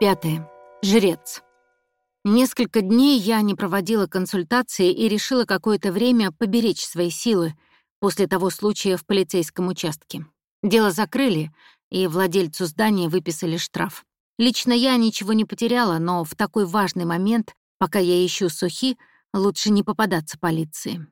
Пятое. Жрец. Несколько дней я не проводила консультации и решила какое-то время поберечь свои силы после того случая в полицейском участке. Дело закрыли, и владельцу здания выписали штраф. Лично я ничего не потеряла, но в такой важный момент, пока я ищу сухи, лучше не попадаться полиции.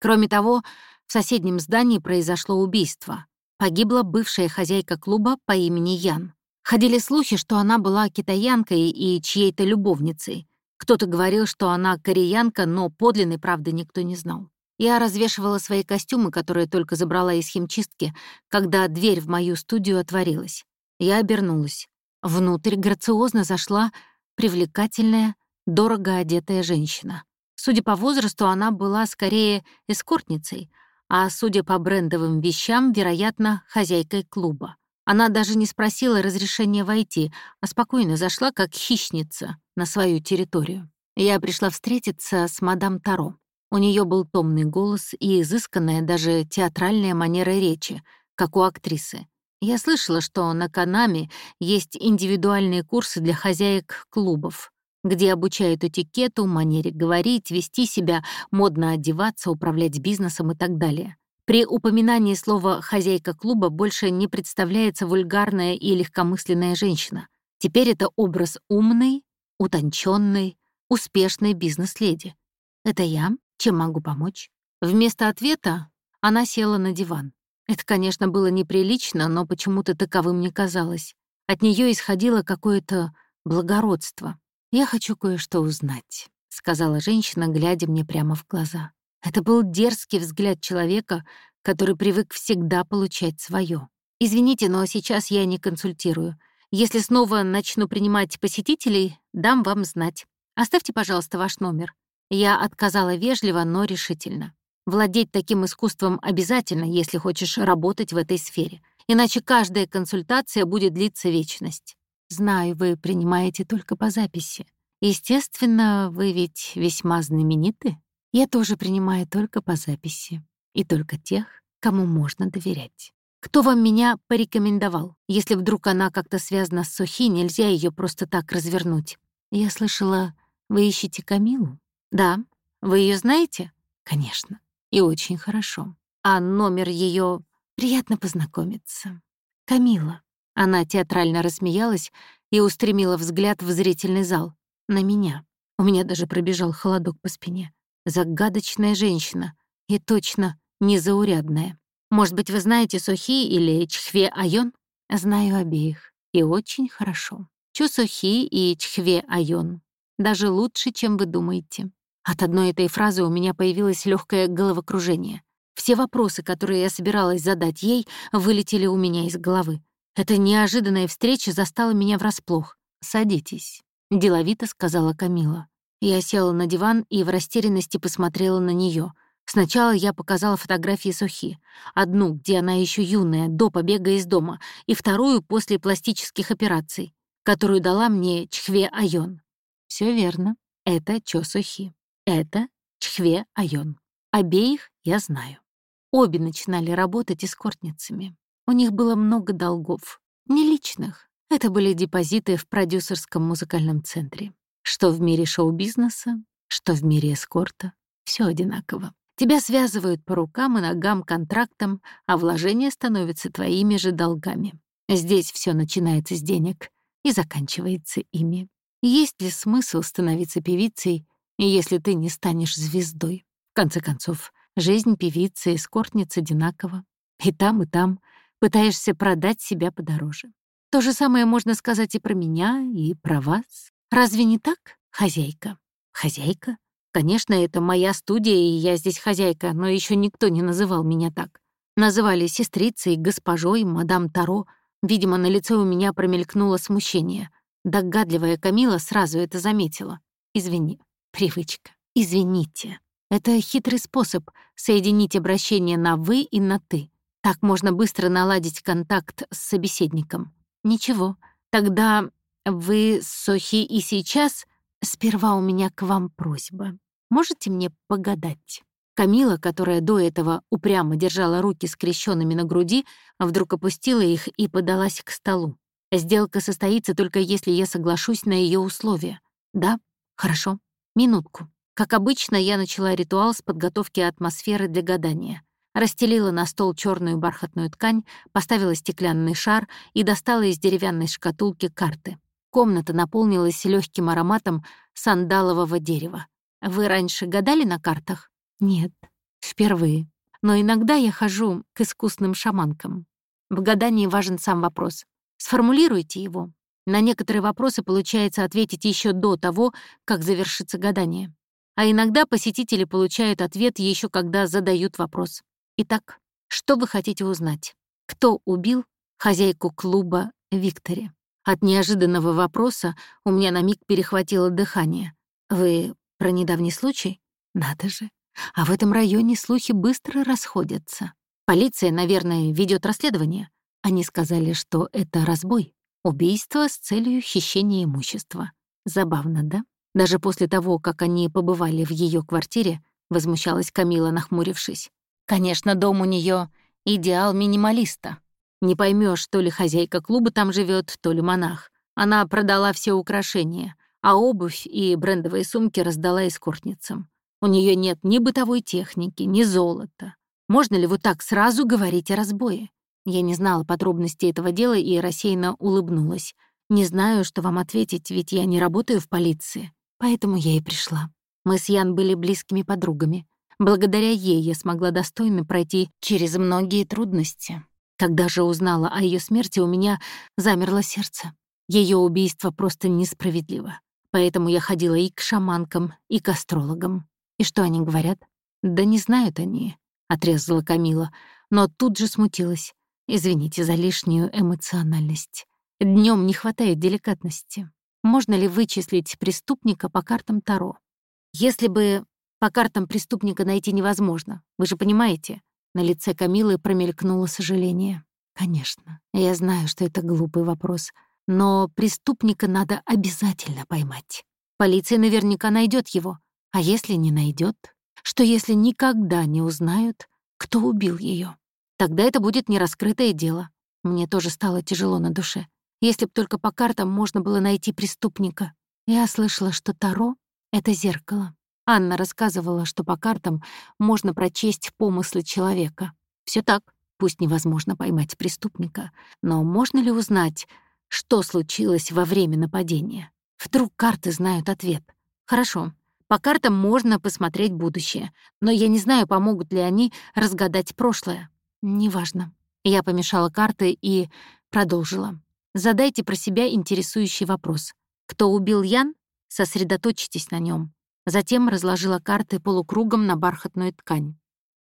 Кроме того, в соседнем здании произошло убийство. Погибла бывшая хозяйка клуба по имени Ян. Ходили слухи, что она была китаянкой и чьей-то любовницей. Кто-то говорил, что она кореянка, но подлинной правды никто не знал. Я развешивала свои костюмы, которые только забрала из химчистки, когда дверь в мою студию отворилась. Я обернулась. Внутрь грациозно зашла привлекательная, дорого одетая женщина. Судя по возрасту, она была скорее эскортницей, а судя по брендовым вещам, вероятно, хозяйкой клуба. Она даже не спросила разрешения войти, а спокойно зашла, как хищница, на свою территорию. Я пришла встретиться с мадам Таро. У нее был томный голос и изысканная даже театральная манера речи, как у актрисы. Я слышала, что на Канаме есть индивидуальные курсы для хозяек клубов, где обучают этикету, манере говорить, вести себя, модно одеваться, управлять бизнесом и так далее. При упоминании слова «хозяйка клуба» больше не представляется вульгарная и легкомысленная женщина. Теперь это образ умной, утонченной, успешной бизнес-леди. Это я? Чем могу помочь? Вместо ответа она села на диван. Это, конечно, было неприлично, но почему-то таковым не казалось. От нее исходило какое-то благородство. «Я хочу кое-что узнать», — сказала женщина, глядя мне прямо в глаза. Это был дерзкий взгляд человека, который привык всегда получать свое. «Извините, но сейчас я не консультирую. Если снова начну принимать посетителей, дам вам знать. Оставьте, пожалуйста, ваш номер». Я отказала вежливо, но решительно. Владеть таким искусством обязательно, если хочешь работать в этой сфере. Иначе каждая консультация будет длиться вечность. Знаю, вы принимаете только по записи. Естественно, вы ведь весьма знамениты. Я тоже принимаю только по записи. И только тех, кому можно доверять. Кто вам меня порекомендовал? Если вдруг она как-то связана с Сухи, нельзя ее просто так развернуть. Я слышала, вы ищете Камилу? Да. Вы ее знаете? Конечно. И очень хорошо. А номер ее приятно познакомиться. Камила. Она театрально рассмеялась и устремила взгляд в зрительный зал. На меня. У меня даже пробежал холодок по спине. Загадочная женщина. И точно незаурядная. Может быть, вы знаете Сохи или Чхве Айон? Знаю обеих. И очень хорошо. Чу Сохи и Чхве Айон. Даже лучше, чем вы думаете. От одной этой фразы у меня появилось легкое головокружение. Все вопросы, которые я собиралась задать ей, вылетели у меня из головы. Эта неожиданная встреча застала меня врасплох. «Садитесь», — деловито сказала Камила. Я села на диван и в растерянности посмотрела на нее. Сначала я показала фотографии Сухи. Одну, где она еще юная, до побега из дома, и вторую после пластических операций, которую дала мне Чхве Айон. Все верно. Это Чо Сухи. Это Чхве Айон. Обеих я знаю. Обе начинали работать эскортницами. У них было много долгов. Не личных. Это были депозиты в продюсерском музыкальном центре. Что в мире шоу-бизнеса, что в мире эскорта, все одинаково. Тебя связывают по рукам и ногам контрактом, а вложения становятся твоими же долгами. Здесь все начинается с денег и заканчивается ими. Есть ли смысл становиться певицей, если ты не станешь звездой? В конце концов, жизнь певицы и эскортницы одинакова. И там, и там пытаешься продать себя подороже. То же самое можно сказать и про меня, и про вас. Разве не так, хозяйка? Хозяйка? Конечно, это моя студия, и я здесь хозяйка, но еще никто не называл меня так. Называли сестрицей, госпожой, мадам Таро. Видимо, на лице у меня промелькнуло смущение. Догадливая Камила сразу это заметила. Извини, привычка. Извините. Это хитрый способ соединить обращение на «вы» и на «ты». Так можно быстро наладить контакт с собеседником. Ничего, тогда вы, Сохи, и сейчас... Сперва у меня к вам просьба. Можете мне погадать? Камила, которая до этого упрямо держала руки скрещенными на груди, вдруг опустила их и подалась к столу. Сделка состоится только если я соглашусь на ее условия. Да? Хорошо. Минутку. Как обычно, я начала ритуал с подготовки атмосферы для гадания. Расстелила на стол черную бархатную ткань, поставила стеклянный шар и достала из деревянной шкатулки карты. Комната наполнилась легким ароматом сандалового дерева. Вы раньше гадали на картах? Нет, впервые. Но иногда я хожу к искусным шаманкам. В гадании важен сам вопрос. Сформулируйте его. На некоторые вопросы получается ответить еще до того, как завершится гадание. А иногда посетители получают ответ еще когда задают вопрос. Итак, что вы хотите узнать? Кто убил хозяйку клуба Виктори? От неожиданного вопроса у меня на миг перехватило дыхание. Вы про недавний случай? Надо же. А в этом районе слухи быстро расходятся. Полиция, наверное, ведет расследование. Они сказали, что это разбой, убийство с целью хищения имущества. Забавно, да? Даже после того, как они побывали в ее квартире, возмущалась Камила, нахмурившись. Конечно, дом у нее идеал минималиста. Не поймешь, то ли хозяйка клуба там живет, то ли монах. Она продала все украшения, а обувь и брендовые сумки раздала эскортницам. У нее нет ни бытовой техники, ни золота. Можно ли вот так сразу говорить о разбое? Я не знала подробностей этого дела и рассеянно улыбнулась. Не знаю, что вам ответить, ведь я не работаю в полиции. Поэтому я и пришла. Мы с Ян были близкими подругами. Благодаря ей я смогла достойно пройти через многие трудности. Когда же узнала о ее смерти, у меня замерло сердце. Ее убийство просто несправедливо. Поэтому я ходила и к шаманкам, и к астрологам. И что они говорят? Да не знают они, — отрезала Камила, но тут же смутилась. Извините за лишнюю эмоциональность. Днем не хватает деликатности. Можно ли вычислить преступника по картам Таро? Если бы по картам преступника найти невозможно. Вы же понимаете?» На лице Камилы промелькнуло сожаление. «Конечно, я знаю, что это глупый вопрос, но преступника надо обязательно поймать. Полиция наверняка найдет его. А если не найдет? Что если никогда не узнают, кто убил ее? Тогда это будет нераскрытое дело. Мне тоже стало тяжело на душе. Если б только по картам можно было найти преступника. Я слышала, что Таро — это зеркало. Анна рассказывала, что по картам можно прочесть помыслы человека. Все так, пусть невозможно поймать преступника, но можно ли узнать, что случилось во время нападения? Вдруг карты знают ответ. Хорошо, по картам можно посмотреть будущее, но я не знаю, помогут ли они разгадать прошлое. Неважно. Я помешала карты и продолжила. Задайте про себя интересующий вопрос. Кто убил Ян? Сосредоточьтесь на нем. Затем разложила карты полукругом на бархатную ткань.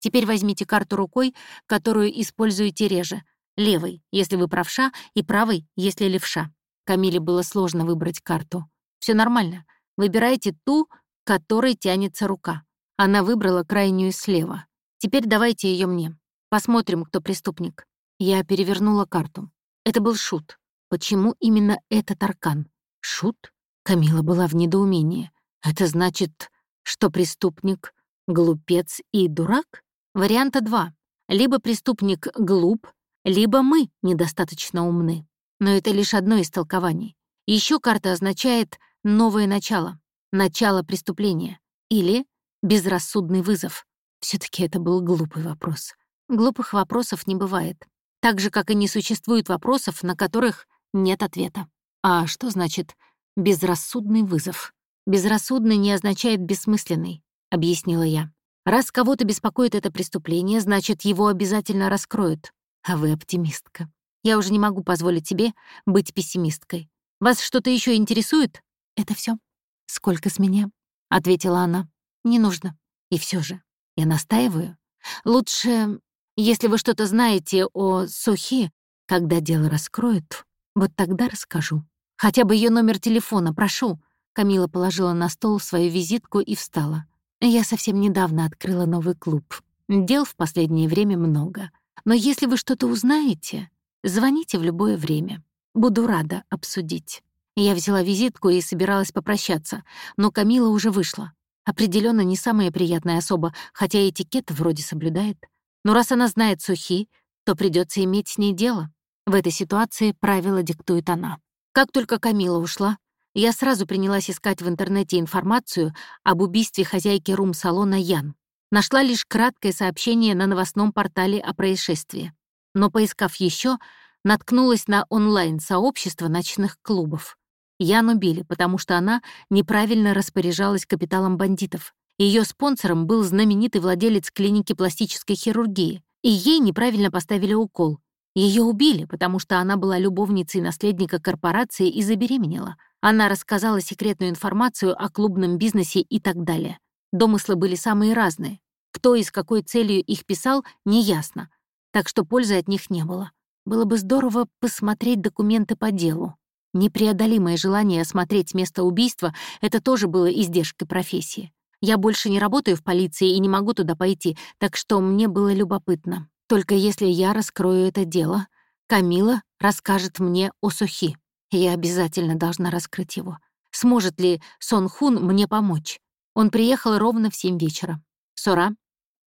Теперь возьмите карту рукой, которую используете реже. Левой, если вы правша, и правой, если левша. Камиле было сложно выбрать карту. Все нормально. Выбирайте ту, которой тянется рука. Она выбрала крайнюю слева. Теперь давайте ее мне. Посмотрим, кто преступник. Я перевернула карту. Это был шут. Почему именно этот аркан? Шут? Камила была в недоумении. Это значит, что преступник — глупец и дурак? Варианта два. Либо преступник глуп, либо мы недостаточно умны. Но это лишь одно из толкований. Еще карта означает «новое начало», «начало преступления» или «безрассудный вызов». все таки это был глупый вопрос. Глупых вопросов не бывает. Так же, как и не существует вопросов, на которых нет ответа. А что значит «безрассудный вызов»? «Безрассудный не означает бессмысленный», — объяснила я. «Раз кого-то беспокоит это преступление, значит, его обязательно раскроют. А вы оптимистка. Я уже не могу позволить себе быть пессимисткой. Вас что-то еще интересует?» «Это все. Сколько с меня?» — ответила она. «Не нужно. И все же, я настаиваю. Лучше, если вы что-то знаете о Сухи, когда дело раскроют, вот тогда расскажу. Хотя бы ее номер телефона, прошу. Камила положила на стол свою визитку и встала. «Я совсем недавно открыла новый клуб. Дел в последнее время много. Но если вы что-то узнаете, звоните в любое время. Буду рада обсудить». Я взяла визитку и собиралась попрощаться, но Камила уже вышла. Определенно не самая приятная особа, хотя этикет вроде соблюдает. Но раз она знает сухи, то придется иметь с ней дело. В этой ситуации правила диктует она. Как только Камила ушла, я сразу принялась искать в интернете информацию об убийстве хозяйки рум-салона Ян. Нашла лишь краткое сообщение на новостном портале о происшествии. Но, поискав еще, наткнулась на онлайн-сообщество ночных клубов. Ян убили, потому что она неправильно распоряжалась капиталом бандитов. Ее спонсором был знаменитый владелец клиники пластической хирургии, и ей неправильно поставили укол. Ее убили, потому что она была любовницей наследника корпорации и забеременела. Она рассказала секретную информацию о клубном бизнесе и так далее. Домыслы были самые разные. Кто и с какой целью их писал, неясно. Так что пользы от них не было. Было бы здорово посмотреть документы по делу. Непреодолимое желание осмотреть место убийства — это тоже было издержкой профессии. Я больше не работаю в полиции и не могу туда пойти, так что мне было любопытно. Только если я раскрою это дело, Камила расскажет мне о Сухи. Я обязательно должна раскрыть его. Сможет ли Сон Хун мне помочь? Он приехал ровно в семь вечера. Сора.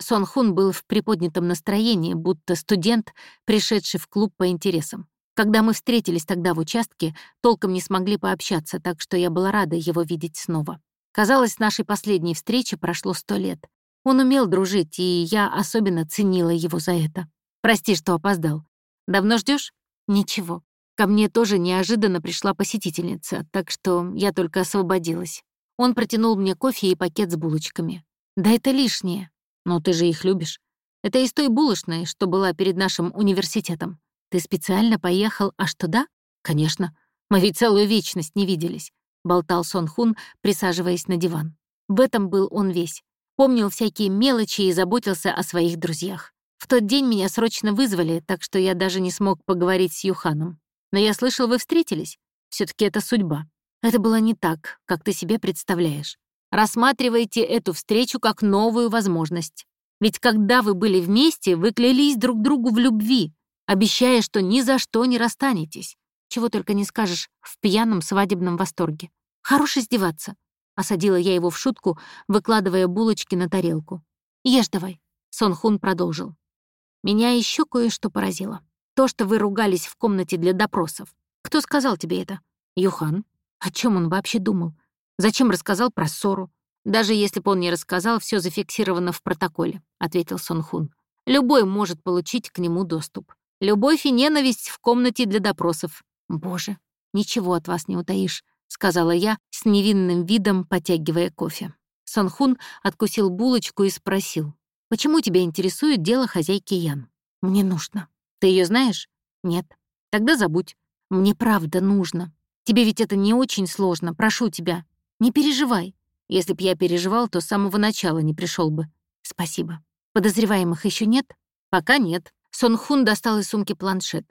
Сон Хун был в приподнятом настроении, будто студент, пришедший в клуб по интересам. Когда мы встретились тогда в участке, толком не смогли пообщаться, так что я была рада его видеть снова. Казалось, нашей последней встречи прошло сто лет. Он умел дружить, и я особенно ценила его за это. Прости, что опоздал. Давно ждешь? Ничего. Ко мне тоже неожиданно пришла посетительница, так что я только освободилась. Он протянул мне кофе и пакет с булочками. «Да это лишнее. Но ты же их любишь. Это из той булочной, что была перед нашим университетом. Ты специально поехал аж туда? Конечно. Мы ведь целую вечность не виделись», — болтал Сон Хун, присаживаясь на диван. В этом был он весь. Помнил всякие мелочи и заботился о своих друзьях. В тот день меня срочно вызвали, так что я даже не смог поговорить с Юханом. Но я слышал, вы встретились. все таки это судьба. Это было не так, как ты себе представляешь. Рассматривайте эту встречу как новую возможность. Ведь когда вы были вместе, вы клялись друг другу в любви, обещая, что ни за что не расстанетесь. Чего только не скажешь в пьяном свадебном восторге. Хорош издеваться. Осадила я его в шутку, выкладывая булочки на тарелку. «Ешь давай», — Сон Хун продолжил. «Меня еще кое-что поразило. То, что вы ругались в комнате для допросов. Кто сказал тебе это? Юхан. О чем он вообще думал? Зачем рассказал про ссору? Даже если бы он не рассказал, все зафиксировано в протоколе, ответил Сон Хун. Любой может получить к нему доступ. Любовь и ненависть в комнате для допросов. Боже, ничего от вас не утаишь, сказала я с невинным видом, потягивая кофе. Сон Хун откусил булочку и спросил, «Почему тебя интересует дело хозяйки Ян? Мне нужно». Ты ее знаешь? Нет. Тогда забудь. Мне правда нужно. Тебе ведь это не очень сложно, прошу тебя. Не переживай. Если б я переживал, то с самого начала не пришел бы. Спасибо. Подозреваемых еще нет? Пока нет. Сон Хун достал из сумки планшет.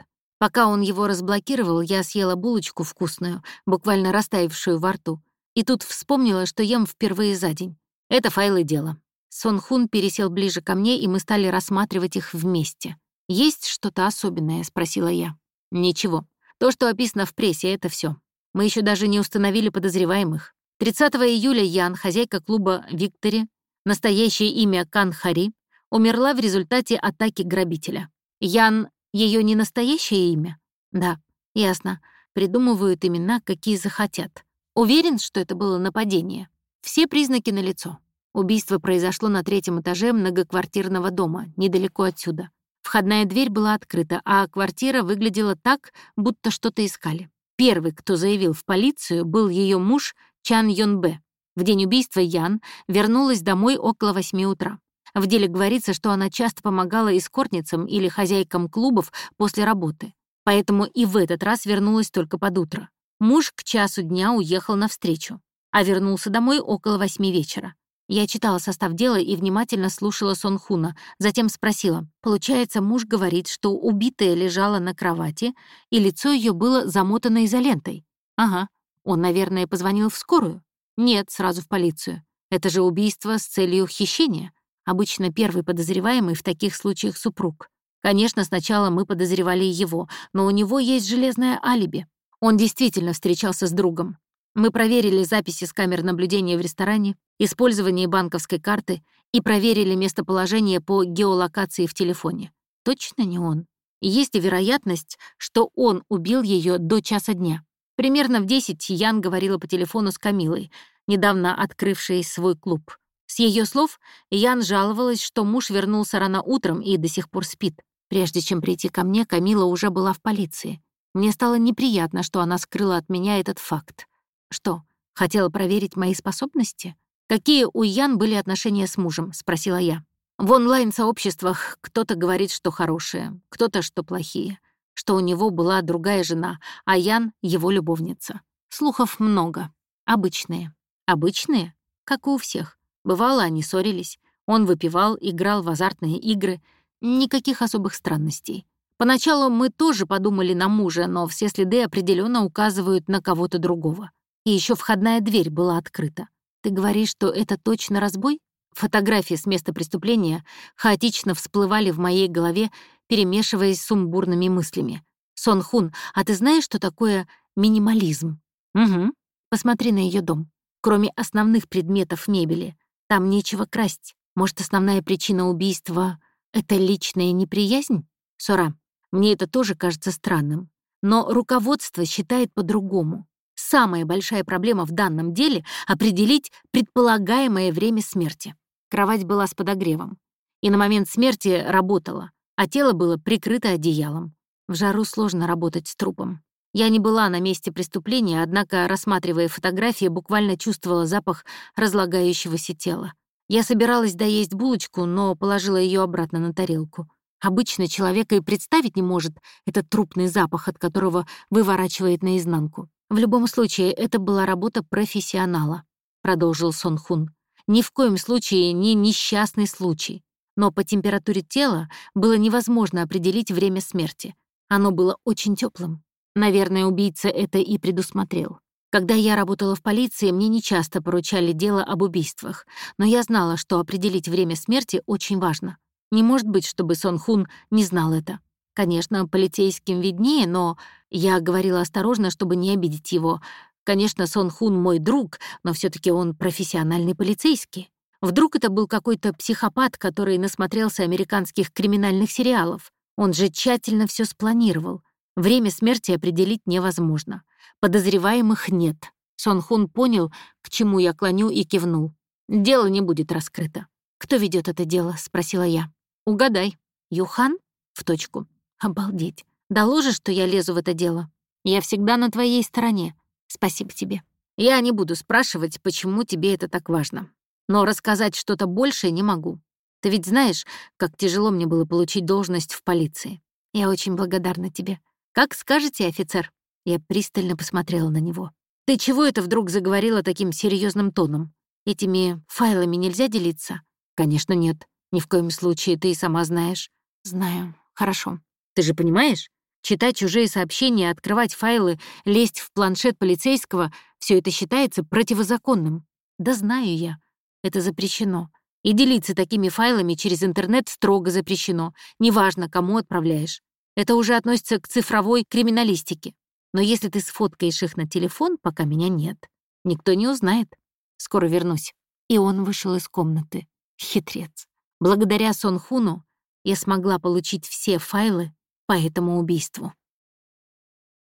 Пока он его разблокировал, я съела булочку вкусную, буквально растаявшую во рту. И тут вспомнила, что ем впервые за день. Это файлы дела. Сон Хун пересел ближе ко мне, и мы стали рассматривать их вместе. «Есть что-то особенное?» — спросила я. «Ничего. То, что описано в прессе, это все. Мы еще даже не установили подозреваемых. 30 июля Ян, хозяйка клуба «Виктори», настоящее имя Кан Хари, умерла в результате атаки грабителя. Ян — ее не настоящее имя? Да, ясно. Придумывают имена, какие захотят. Уверен, что это было нападение. Все признаки налицо. Убийство произошло на третьем этаже многоквартирного дома, недалеко отсюда. Входная дверь была открыта, а квартира выглядела так, будто что-то искали. Первый, кто заявил в полицию, был ее муж Чан Йон Бэ. В день убийства Ян вернулась домой около восьми утра. В деле говорится, что она часто помогала эскортницам или хозяйкам клубов после работы, поэтому и в этот раз вернулась только под утро. Муж к часу дня уехал навстречу, а вернулся домой около восьми вечера. Я читала состав дела и внимательно слушала Сон Хуна, затем спросила. Получается, муж говорит, что убитая лежала на кровати, и лицо ее было замотано изолентой. Ага. Он, наверное, позвонил в скорую? Нет, сразу в полицию. Это же убийство с целью хищения. Обычно первый подозреваемый в таких случаях супруг. Конечно, сначала мы подозревали его, но у него есть железное алиби. Он действительно встречался с другом. Мы проверили записи с камер наблюдения в ресторане, использование банковской карты и проверили местоположение по геолокации в телефоне. Точно не он. есть ли вероятность, что он убил ее до часа дня. Примерно в 10 Ян говорила по телефону с Камилой, недавно открывшей свой клуб. С ее слов, Ян жаловалась, что муж вернулся рано утром и до сих пор спит. Прежде чем прийти ко мне, Камила уже была в полиции. Мне стало неприятно, что она скрыла от меня этот факт. Что, хотела проверить мои способности? «Какие у Ян были отношения с мужем?» — спросила я. В онлайн-сообществах кто-то говорит, что хорошие, кто-то, что плохие, что у него была другая жена, а Ян — его любовница. Слухов много. Обычные. Обычные? Как и у всех. Бывало, они ссорились. Он выпивал, играл в азартные игры. Никаких особых странностей. Поначалу мы тоже подумали на мужа, но все следы определенно указывают на кого-то другого. И еще входная дверь была открыта. Ты говоришь, что это точно разбой? Фотографии с места преступления хаотично всплывали в моей голове, перемешиваясь с сумбурными мыслями. «Сон Хун, а ты знаешь, что такое минимализм?» «Угу. Посмотри на ее дом. Кроме основных предметов мебели, там нечего красть. Может, основная причина убийства — это личная неприязнь? Сора, мне это тоже кажется странным. Но руководство считает по-другому. Самая большая проблема в данном деле — определить предполагаемое время смерти. Кровать была с подогревом. И на момент смерти работала, а тело было прикрыто одеялом. В жару сложно работать с трупом. Я не была на месте преступления, однако, рассматривая фотографии, буквально чувствовала запах разлагающегося тела. Я собиралась доесть булочку, но положила ее обратно на тарелку. Обычно человека и представить не может этот трупный запах, от которого выворачивает наизнанку. В любом случае, это была работа профессионала, продолжил Сон Хун. Ни в коем случае не несчастный случай. Но по температуре тела было невозможно определить время смерти. Оно было очень теплым. Наверное, убийца это и предусмотрел. Когда я работала в полиции, мне нечасто поручали дело об убийствах, но я знала, что определить время смерти очень важно. Не может быть, чтобы Сон Хун не знал это. Конечно, полицейским виднее, но я говорила осторожно, чтобы не обидеть его. Конечно, Сон Хун мой друг, но все таки он профессиональный полицейский. Вдруг это был какой-то психопат, который насмотрелся американских криминальных сериалов. Он же тщательно все спланировал. Время смерти определить невозможно. Подозреваемых нет. Сон Хун понял, к чему я клоню, и кивнул. «Дело не будет раскрыто». «Кто ведет это дело?» — спросила я. «Угадай». «Юхан?» «В точку». Обалдеть. Доложишь, что я лезу в это дело? Я всегда на твоей стороне. Спасибо тебе. Я не буду спрашивать, почему тебе это так важно. Но рассказать что-то большее не могу. Ты ведь знаешь, как тяжело мне было получить должность в полиции. Я очень благодарна тебе. Как скажете, офицер?» Я пристально посмотрела на него. «Ты чего это вдруг заговорила таким серьезным тоном? Этими файлами нельзя делиться?» «Конечно, нет. Ни в коем случае, ты и сама знаешь». «Знаю. Хорошо. Ты же понимаешь? Читать чужие сообщения, открывать файлы, лезть в планшет полицейского — все это считается противозаконным. Да знаю я. Это запрещено. И делиться такими файлами через интернет строго запрещено. Неважно, кому отправляешь. Это уже относится к цифровой криминалистике. Но если ты сфоткаешь их на телефон, пока меня нет, никто не узнает. Скоро вернусь. И он вышел из комнаты. Хитрец. Благодаря Сон Хуну я смогла получить все файлы, по этому убийству.